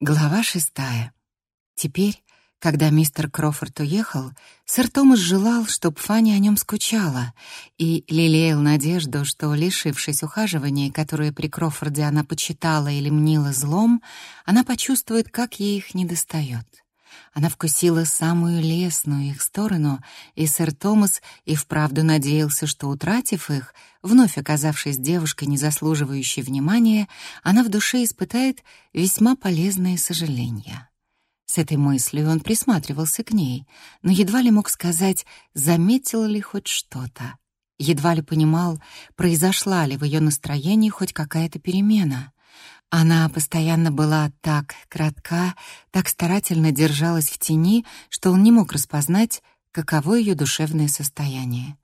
Глава шестая. Теперь, когда мистер Крофорд уехал, сэр Томас желал, чтобы Фанни о нем скучала, и лелеял надежду, что, лишившись ухаживания, которое при Крофорде она почитала или мнила злом, она почувствует, как ей их недостает. Она вкусила самую лесную их сторону, и сэр Томас и вправду надеялся, что, утратив их, вновь оказавшись девушкой, не заслуживающей внимания, она в душе испытает весьма полезные сожаления. С этой мыслью он присматривался к ней, но едва ли мог сказать, заметил ли хоть что-то. Едва ли понимал, произошла ли в ее настроении хоть какая-то перемена. Она постоянно была так кратка, так старательно держалась в тени, что он не мог распознать, каково ее душевное состояние.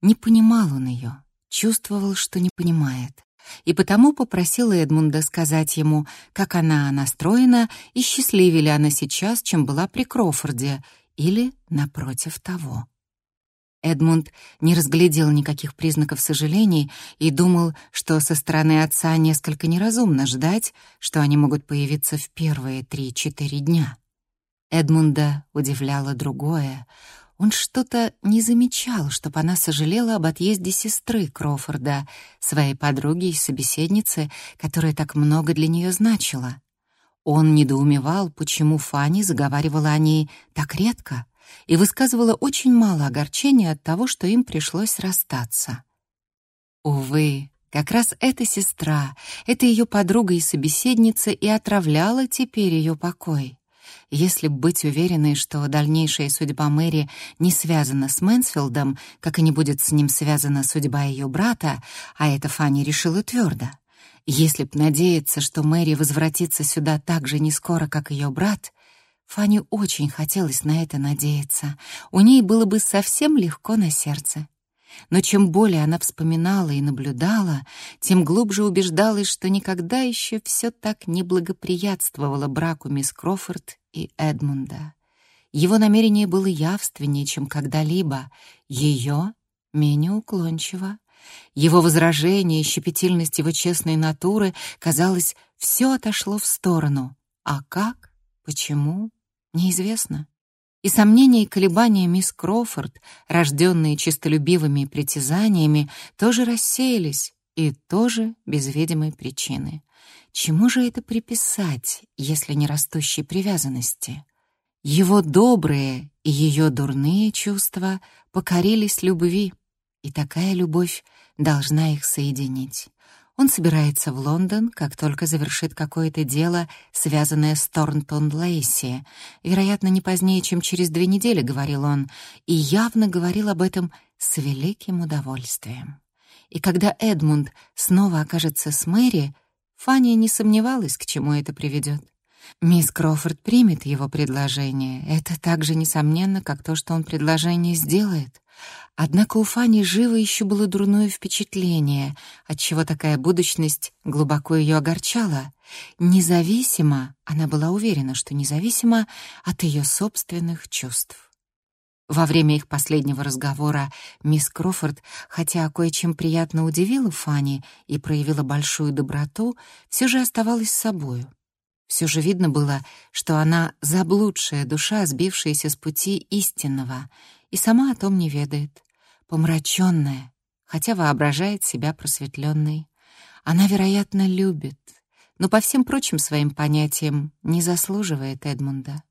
Не понимал он ее, чувствовал, что не понимает. И потому попросил Эдмунда сказать ему, как она настроена и счастливее ли она сейчас, чем была при Крофорде, или напротив того. Эдмунд не разглядел никаких признаков сожалений и думал, что со стороны отца несколько неразумно ждать, что они могут появиться в первые три-четыре дня. Эдмунда удивляло другое. Он что-то не замечал, чтобы она сожалела об отъезде сестры Крофорда, своей подруги и собеседницы, которая так много для нее значила. Он недоумевал, почему Фанни заговаривала о ней так редко — и высказывала очень мало огорчения от того, что им пришлось расстаться. Увы, как раз эта сестра, эта ее подруга и собеседница и отравляла теперь ее покой. Если быть уверенной, что дальнейшая судьба Мэри не связана с Мэнсфилдом, как и не будет с ним связана судьба ее брата, а это Фанни решила твердо. Если б надеяться, что Мэри возвратится сюда так же не скоро, как ее брат, Фане очень хотелось на это надеяться. У ней было бы совсем легко на сердце. Но чем более она вспоминала и наблюдала, тем глубже убеждалась, что никогда еще все так не благоприятствовало браку мисс Крофорд и Эдмунда. Его намерение было явственнее, чем когда-либо, ее — менее уклончиво. Его возражение и щепетильность его честной натуры, казалось, все отошло в сторону. А как? Почему? Неизвестно. И сомнения и колебания мисс Крофорд, рожденные чистолюбивыми притязаниями, тоже рассеялись, и тоже без видимой причины. Чему же это приписать, если не растущей привязанности? Его добрые и ее дурные чувства покорились любви, и такая любовь должна их соединить. Он собирается в Лондон, как только завершит какое-то дело, связанное с Торнтон-Лейси. Вероятно, не позднее, чем через две недели, говорил он, и явно говорил об этом с великим удовольствием. И когда Эдмунд снова окажется с Мэри, Фанни не сомневалась, к чему это приведет. Мисс Крофорд примет его предложение. Это так же несомненно, как то, что он предложение сделает. Однако у Фани живо еще было дурное впечатление, отчего такая будущность глубоко ее огорчала. Независимо, она была уверена, что независимо от ее собственных чувств. Во время их последнего разговора мисс Крофорд, хотя кое-чем приятно удивила Фанни и проявила большую доброту, все же оставалась собою. Все же видно было, что она заблудшая душа, сбившаяся с пути истинного, и сама о том не ведает. Помраченная, хотя воображает себя просветленной. Она, вероятно, любит, но по всем прочим своим понятиям не заслуживает Эдмунда.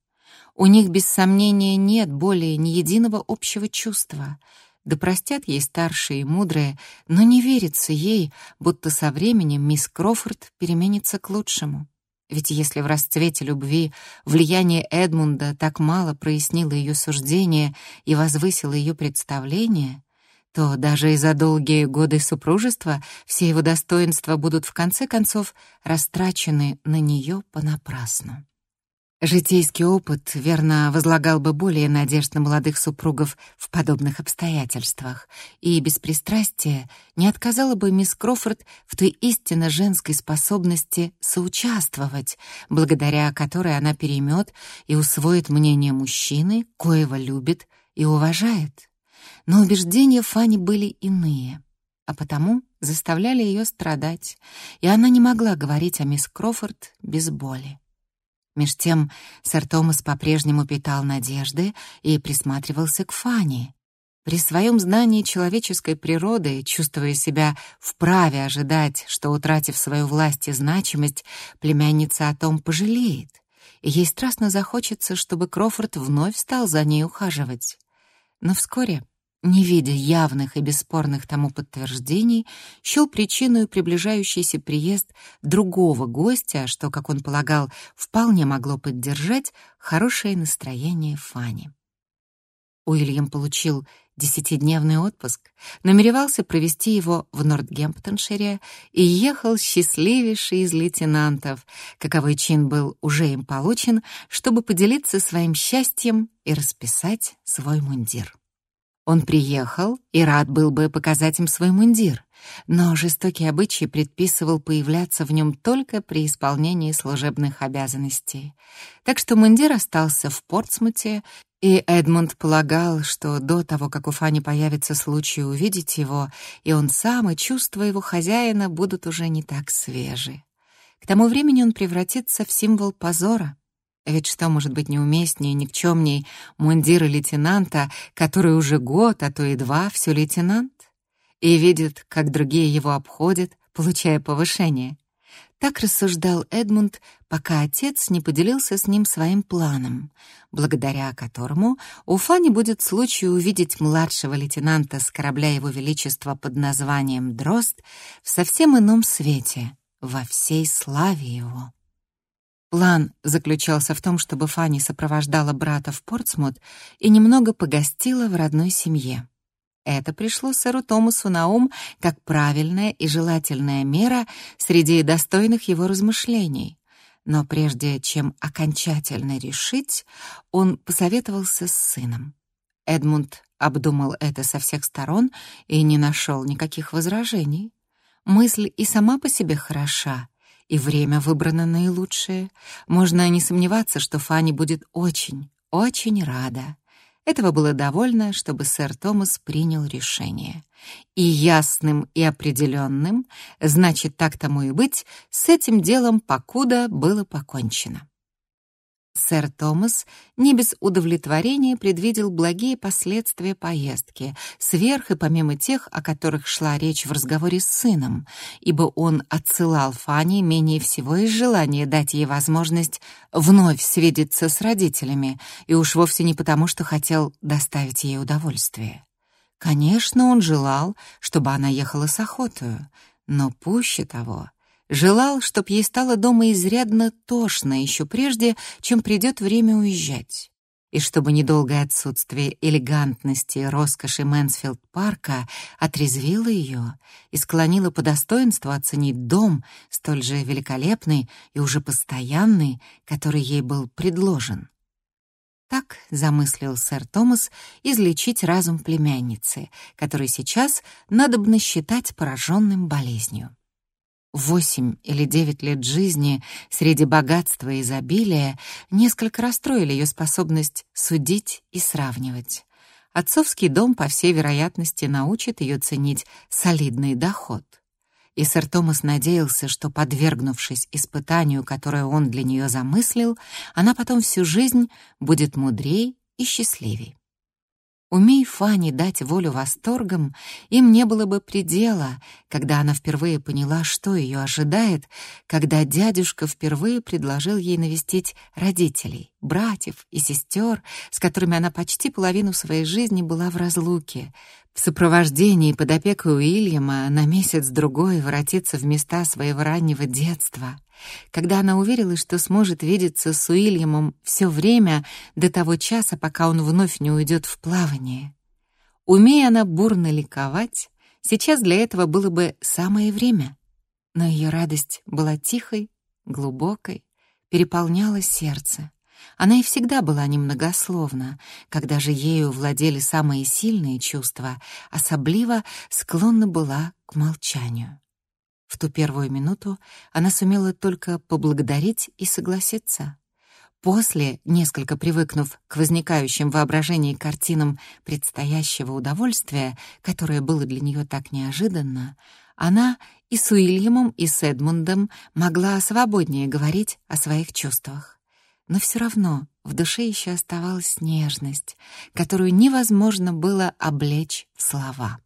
У них, без сомнения, нет более ни единого общего чувства. Да простят ей старшие и мудрые, но не верится ей, будто со временем мисс Крофорд переменится к лучшему. Ведь если в расцвете любви влияние Эдмунда так мало прояснило ее суждение и возвысило ее представление, то даже и за долгие годы супружества все его достоинства будут в конце концов растрачены на нее понапрасну. Житейский опыт, верно, возлагал бы более надежд на молодых супругов в подобных обстоятельствах, и беспристрастие не отказало бы мисс Крофорд в той истинно женской способности соучаствовать, благодаря которой она переймет и усвоит мнение мужчины, коего любит и уважает. Но убеждения Фани были иные, а потому заставляли ее страдать, и она не могла говорить о мисс Крофорд без боли. Меж тем сэр Томас по-прежнему питал надежды и присматривался к Фанни. При своем знании человеческой природы, чувствуя себя вправе ожидать, что, утратив свою власть и значимость, племянница о том пожалеет, и ей страстно захочется, чтобы Крофорд вновь стал за ней ухаживать. Но вскоре, не видя явных и бесспорных тому подтверждений, счел причиной приближающийся приезд другого гостя, что, как он полагал, вполне могло поддержать хорошее настроение Фани. Уильям получил десятидневный отпуск, намеревался провести его в Нортгемптоншире и ехал счастливейший из лейтенантов, каковой чин был уже им получен, чтобы поделиться своим счастьем и расписать свой мундир. Он приехал и рад был бы показать им свой мундир, но жестокий обычай предписывал появляться в нем только при исполнении служебных обязанностей. Так что мундир остался в Портсмуте и Эдмунд полагал, что до того, как у Фани появится случай увидеть его, и он сам, и чувства его хозяина будут уже не так свежи. К тому времени он превратится в символ позора. Ведь что может быть неуместнее, никчемней мундира лейтенанта, который уже год, а то и два, все лейтенант, и видит, как другие его обходят, получая повышение. Так рассуждал Эдмунд, пока отец не поделился с ним своим планом, благодаря которому у Фани будет случай увидеть младшего лейтенанта с корабля Его Величества под названием «Дрозд» в совсем ином свете, во всей славе его. План заключался в том, чтобы Фанни сопровождала брата в Портсмут и немного погостила в родной семье. Это пришло сэру Томасу на ум как правильная и желательная мера среди достойных его размышлений. Но прежде чем окончательно решить, он посоветовался с сыном. Эдмунд обдумал это со всех сторон и не нашел никаких возражений. Мысль и сама по себе хороша, и время выбрано наилучшее. Можно не сомневаться, что Фанни будет очень, очень рада. Этого было довольно, чтобы сэр Томас принял решение. И ясным и определенным, значит, так тому и быть, с этим делом покуда было покончено. Сэр Томас не без удовлетворения предвидел благие последствия поездки, сверх и помимо тех, о которых шла речь в разговоре с сыном, ибо он отсылал Фанни менее всего из желания дать ей возможность вновь свидеться с родителями, и уж вовсе не потому, что хотел доставить ей удовольствие. Конечно, он желал, чтобы она ехала с охотою, но пуще того — Желал, чтоб ей стало дома изрядно тошно еще прежде, чем придет время уезжать. И чтобы недолгое отсутствие элегантности и роскоши Мэнсфилд-парка отрезвило ее и склонило по достоинству оценить дом, столь же великолепный и уже постоянный, который ей был предложен. Так замыслил сэр Томас излечить разум племянницы, который сейчас надобно считать пораженным болезнью. Восемь или девять лет жизни среди богатства и изобилия несколько расстроили ее способность судить и сравнивать. Отцовский дом, по всей вероятности, научит ее ценить солидный доход. И сэр Томас надеялся, что, подвергнувшись испытанию, которое он для нее замыслил, она потом всю жизнь будет мудрей и счастливей. Умей Фанни дать волю восторгам, им не было бы предела, когда она впервые поняла, что ее ожидает, когда дядюшка впервые предложил ей навестить родителей, братьев и сестер, с которыми она почти половину своей жизни была в разлуке, в сопровождении под опекой Уильяма на месяц-другой воротиться в места своего раннего детства — когда она уверилась, что сможет видеться с Уильямом все время до того часа, пока он вновь не уйдет в плавание. Умея она бурно ликовать, сейчас для этого было бы самое время. Но ее радость была тихой, глубокой, переполняла сердце. Она и всегда была немногословна, когда же ею владели самые сильные чувства, особливо склонна была к молчанию. В ту первую минуту она сумела только поблагодарить и согласиться. После, несколько привыкнув к возникающим в воображении картинам предстоящего удовольствия, которое было для нее так неожиданно, она и с Уильямом, и с Эдмундом могла свободнее говорить о своих чувствах. Но все равно в душе еще оставалась нежность, которую невозможно было облечь в слова.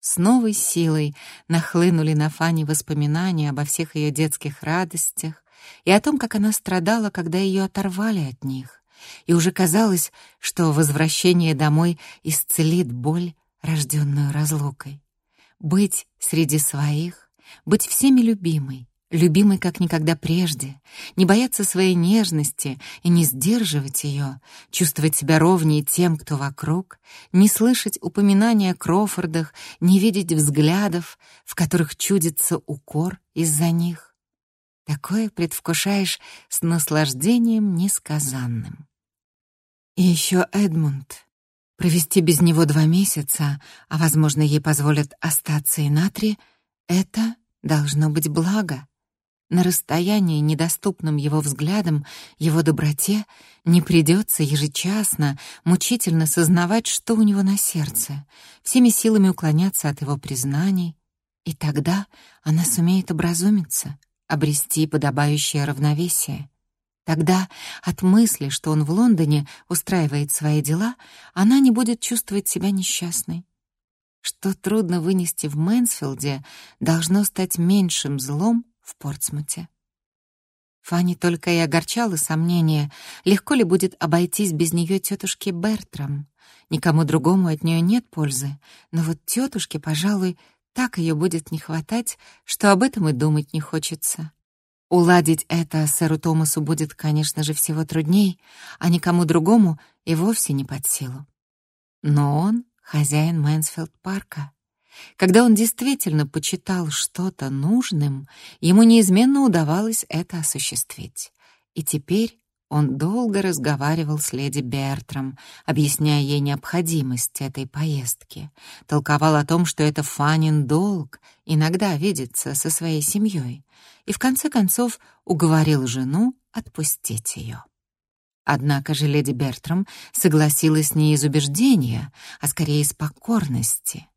С новой силой нахлынули на Фане воспоминания обо всех ее детских радостях и о том, как она страдала, когда ее оторвали от них. И уже казалось, что возвращение домой исцелит боль, рожденную разлукой. Быть среди своих, быть всеми любимой, любимой как никогда прежде, не бояться своей нежности и не сдерживать ее, чувствовать себя ровнее тем, кто вокруг, не слышать упоминания о Крофордах, не видеть взглядов, в которых чудится укор из-за них. Такое предвкушаешь с наслаждением несказанным. И еще Эдмунд. Провести без него два месяца, а, возможно, ей позволят остаться и на три, это должно быть благо. На расстоянии, недоступном его взглядам, его доброте, не придется ежечасно, мучительно сознавать, что у него на сердце, всеми силами уклоняться от его признаний, и тогда она сумеет образумиться, обрести подобающее равновесие. Тогда от мысли, что он в Лондоне устраивает свои дела, она не будет чувствовать себя несчастной. Что трудно вынести в Мэнсфилде, должно стать меньшим злом, в Портсмуте. Фанни только и огорчало сомнение, легко ли будет обойтись без нее тетушки Бертрам. Никому другому от нее нет пользы, но вот тетушке, пожалуй, так ее будет не хватать, что об этом и думать не хочется. Уладить это сэру Томасу будет, конечно же, всего трудней, а никому другому и вовсе не под силу. Но он хозяин Мэнсфилд-парка. Когда он действительно почитал что-то нужным, ему неизменно удавалось это осуществить. И теперь он долго разговаривал с леди Бертром, объясняя ей необходимость этой поездки. Толковал о том, что это Фанин долг иногда видеться со своей семьей. И в конце концов уговорил жену отпустить ее. Однако же леди Бертрам согласилась не из убеждения, а скорее из покорности.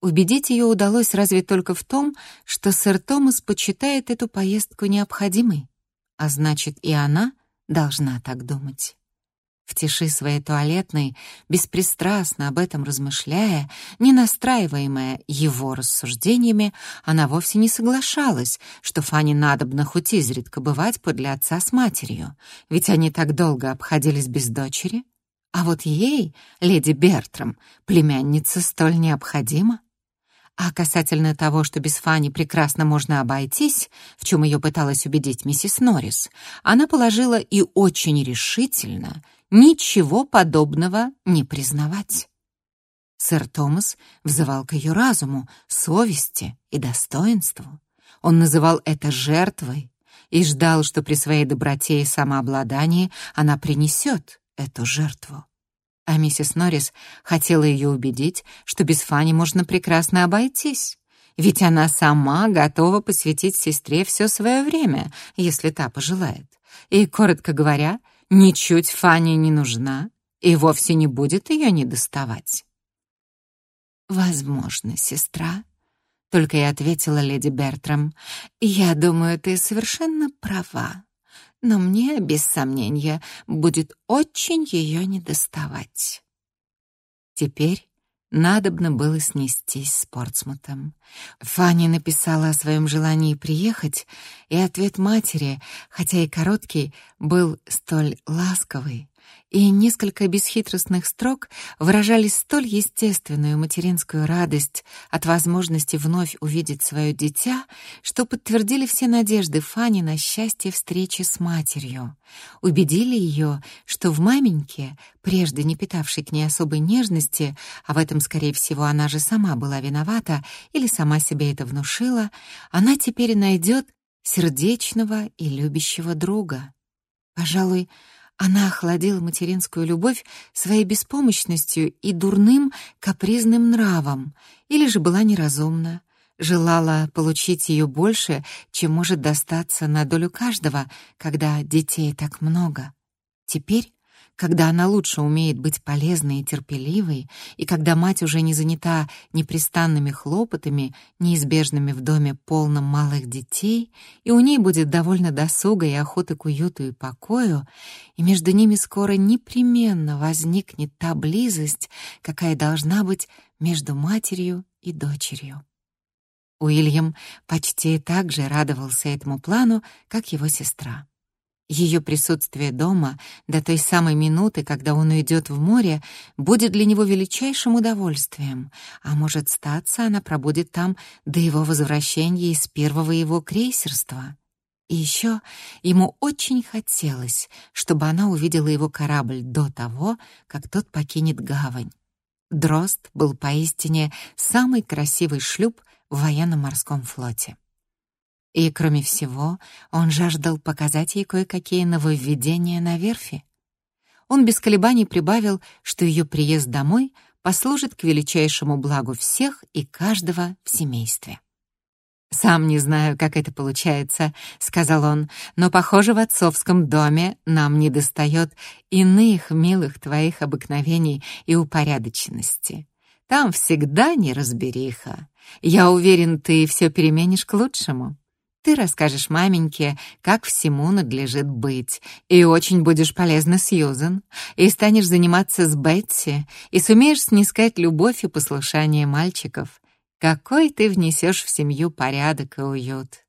Убедить ее удалось разве только в том, что сэр Томас почитает эту поездку необходимой, а значит, и она должна так думать. В тиши своей туалетной, беспристрастно об этом размышляя, не настраиваемая его рассуждениями, она вовсе не соглашалась, что Фане надобно хоть изредка бывать подле отца с матерью, ведь они так долго обходились без дочери. А вот ей, леди Бертрам, племянница столь необходима. А касательно того, что без Фани прекрасно можно обойтись, в чем ее пыталась убедить миссис Норрис, она положила и очень решительно ничего подобного не признавать. Сэр Томас взывал к ее разуму, совести и достоинству. Он называл это жертвой и ждал, что при своей доброте и самообладании она принесет эту жертву. А миссис Норрис хотела ее убедить, что без Фани можно прекрасно обойтись. Ведь она сама готова посвятить сестре все свое время, если та пожелает. И, коротко говоря, ничуть Фане не нужна и вовсе не будет ее недоставать. «Возможно, сестра», — только и ответила леди Бертрам. «Я думаю, ты совершенно права но мне, без сомнения, будет очень ее недоставать. Теперь надобно было снестись с Портсмутом. Фанни написала о своем желании приехать, и ответ матери, хотя и короткий, был столь ласковый, и несколько бесхитростных строк выражали столь естественную материнскую радость от возможности вновь увидеть свое дитя, что подтвердили все надежды Фани на счастье встречи с матерью. Убедили ее, что в маменьке, прежде не питавшей к ней особой нежности, а в этом, скорее всего, она же сама была виновата или сама себе это внушила, она теперь найдет сердечного и любящего друга. Пожалуй, она охладила материнскую любовь своей беспомощностью и дурным капризным нравом, или же была неразумна, желала получить ее больше, чем может достаться на долю каждого, когда детей так много. Теперь когда она лучше умеет быть полезной и терпеливой, и когда мать уже не занята непрестанными хлопотами, неизбежными в доме полном малых детей, и у ней будет довольно досуга и охоты к уюту и покою, и между ними скоро непременно возникнет та близость, какая должна быть между матерью и дочерью. Уильям почти так же радовался этому плану, как его сестра. Ее присутствие дома до той самой минуты, когда он уйдет в море, будет для него величайшим удовольствием, а может статься, она пробудет там до его возвращения из первого его крейсерства. И еще ему очень хотелось, чтобы она увидела его корабль до того, как тот покинет гавань. Дрозд был поистине самый красивый шлюп в военно-морском флоте. И, кроме всего, он жаждал показать ей кое-какие нововведения на верфи. Он без колебаний прибавил, что ее приезд домой послужит к величайшему благу всех и каждого в семействе. «Сам не знаю, как это получается», — сказал он, «но, похоже, в отцовском доме нам недостает иных милых твоих обыкновений и упорядоченности. Там всегда неразбериха. Я уверен, ты все переменишь к лучшему». Ты расскажешь маменьке, как всему надлежит быть, и очень будешь полезна Сьюзен, и станешь заниматься с Бетси, и сумеешь снискать любовь и послушание мальчиков. Какой ты внесешь в семью порядок и уют.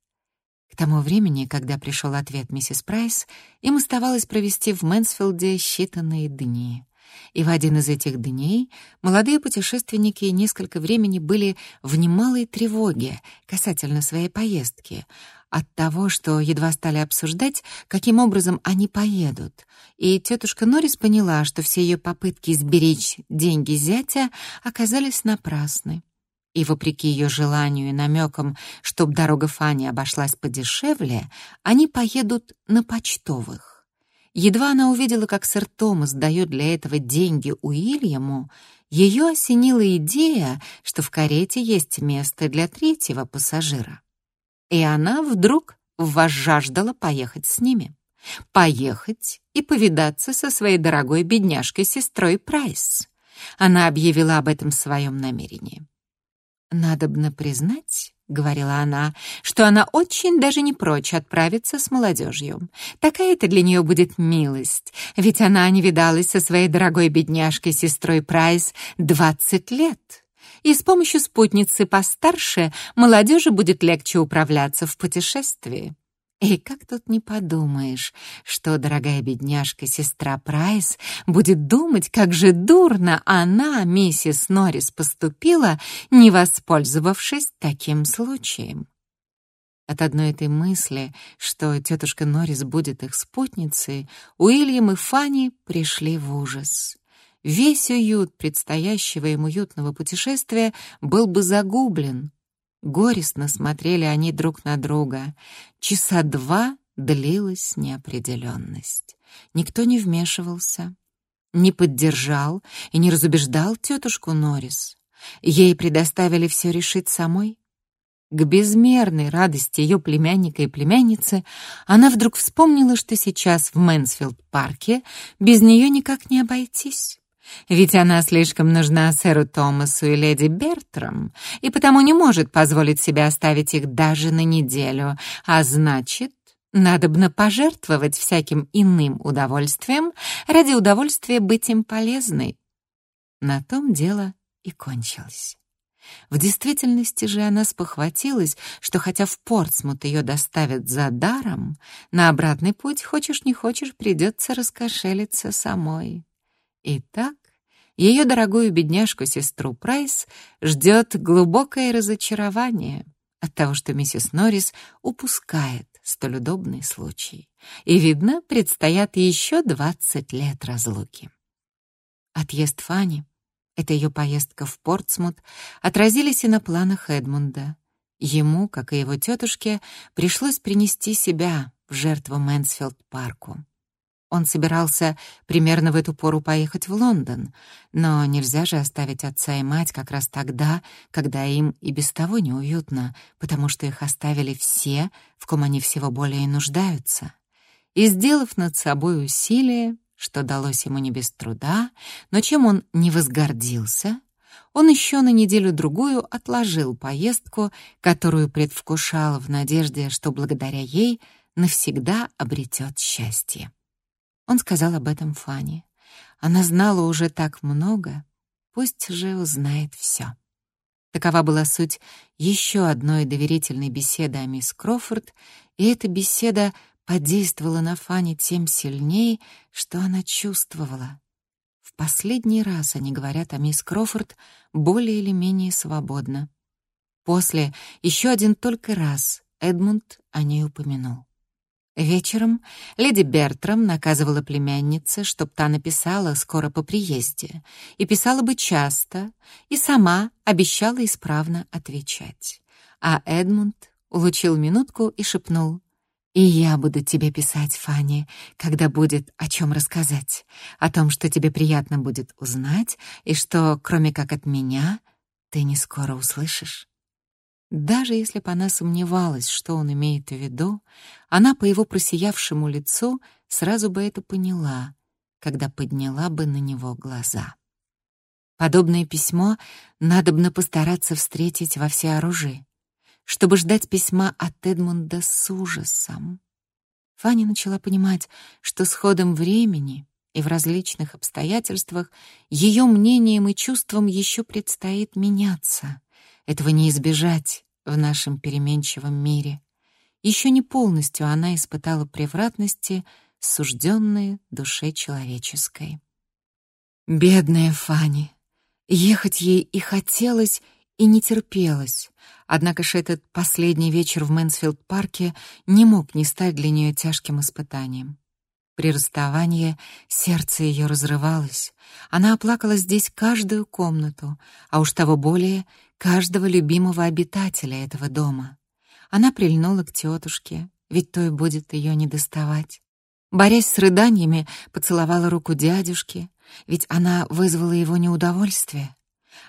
К тому времени, когда пришел ответ миссис Прайс, им оставалось провести в Мэнсфилде считанные дни. И в один из этих дней молодые путешественники несколько времени были в немалой тревоге касательно своей поездки, от того, что едва стали обсуждать, каким образом они поедут. И тетушка Норрис поняла, что все ее попытки сберечь деньги зятя оказались напрасны. И вопреки ее желанию и намекам, чтобы дорога Фани обошлась подешевле, они поедут на почтовых. Едва она увидела, как сэр Томас дает для этого деньги Уильяму, ее осенила идея, что в карете есть место для третьего пассажира. И она вдруг возжаждала поехать с ними. Поехать и повидаться со своей дорогой бедняжкой-сестрой Прайс. Она объявила об этом своем намерении. «Надобно признать, — говорила она, — что она очень даже не прочь отправиться с молодежью. Такая-то для нее будет милость, ведь она не видалась со своей дорогой бедняжкой-сестрой Прайс двадцать лет. И с помощью спутницы постарше молодежи будет легче управляться в путешествии. И как тут не подумаешь, что дорогая бедняжка, сестра Прайс, будет думать, как же дурно она, миссис Норрис, поступила, не воспользовавшись таким случаем. От одной этой мысли, что тетушка Норрис будет их спутницей, Уильям и Фанни пришли в ужас. Весь уют предстоящего им уютного путешествия был бы загублен, Горестно смотрели они друг на друга. Часа два длилась неопределенность. Никто не вмешивался, не поддержал и не разубеждал тетушку Норрис. Ей предоставили все решить самой. К безмерной радости ее племянника и племянницы она вдруг вспомнила, что сейчас в Мэнсфилд-парке без нее никак не обойтись. Ведь она слишком нужна сэру Томасу и леди Бертрам, и потому не может позволить себе оставить их даже на неделю, а значит, надобно пожертвовать всяким иным удовольствием ради удовольствия быть им полезной. На том дело и кончилось. В действительности же она спохватилась, что хотя в Портсмут ее доставят за даром, на обратный путь, хочешь не хочешь, придется раскошелиться самой. Итак, ее дорогую бедняжку-сестру Прайс ждет глубокое разочарование от того, что миссис Норрис упускает столь удобный случай. И, видно, предстоят еще двадцать лет разлуки. Отъезд Фанни, это ее поездка в Портсмут, отразились и на планах Эдмунда. Ему, как и его тетушке, пришлось принести себя в жертву Мэнсфилд-парку. Он собирался примерно в эту пору поехать в Лондон, но нельзя же оставить отца и мать как раз тогда, когда им и без того неуютно, потому что их оставили все, в ком они всего более нуждаются. И, сделав над собой усилие, что далось ему не без труда, но чем он не возгордился, он еще на неделю-другую отложил поездку, которую предвкушал в надежде, что благодаря ей навсегда обретет счастье. Он сказал об этом Фане. Она знала уже так много, пусть же узнает все. Такова была суть еще одной доверительной беседы о мисс Крофорд, и эта беседа подействовала на Фанни тем сильнее, что она чувствовала. В последний раз они говорят о мисс Крофорд более или менее свободно. После еще один только раз Эдмунд о ней упомянул. Вечером леди Бертрам наказывала племяннице, чтоб та написала скоро по приезде, и писала бы часто, и сама обещала исправно отвечать. А Эдмунд улучил минутку и шепнул, «И я буду тебе писать, Фанни, когда будет о чем рассказать, о том, что тебе приятно будет узнать, и что, кроме как от меня, ты не скоро услышишь». Даже если бы она сомневалась, что он имеет в виду, она по его просиявшему лицу сразу бы это поняла, когда подняла бы на него глаза. Подобное письмо надобно постараться встретить во всеоружии, чтобы ждать письма от Эдмунда с ужасом. Фанни начала понимать, что с ходом времени и в различных обстоятельствах ее мнением и чувством еще предстоит меняться — этого не избежать в нашем переменчивом мире. Еще не полностью она испытала превратности, сужденные душе человеческой. Бедная Фанни! Ехать ей и хотелось, и не терпелось. Однако же этот последний вечер в Мэнсфилд-парке не мог не стать для нее тяжким испытанием. При расставании сердце ее разрывалось. Она оплакала здесь каждую комнату, а уж того более каждого любимого обитателя этого дома. Она прильнула к тетушке, ведь то и будет ее не доставать. Борясь с рыданиями, поцеловала руку дядюшки, ведь она вызвала его неудовольствие.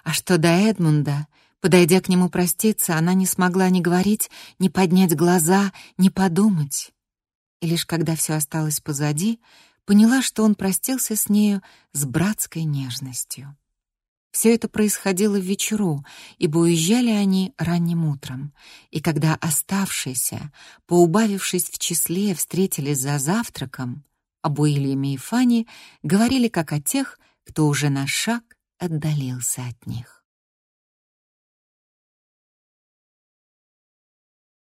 А что до Эдмунда, подойдя к нему проститься, она не смогла ни говорить, ни поднять глаза, ни подумать и лишь когда все осталось позади, поняла, что он простился с нею с братской нежностью. Все это происходило в вечеру, ибо уезжали они ранним утром, и когда оставшиеся, поубавившись в числе, встретились за завтраком, об Уильяме и Фанни говорили как о тех, кто уже на шаг отдалился от них.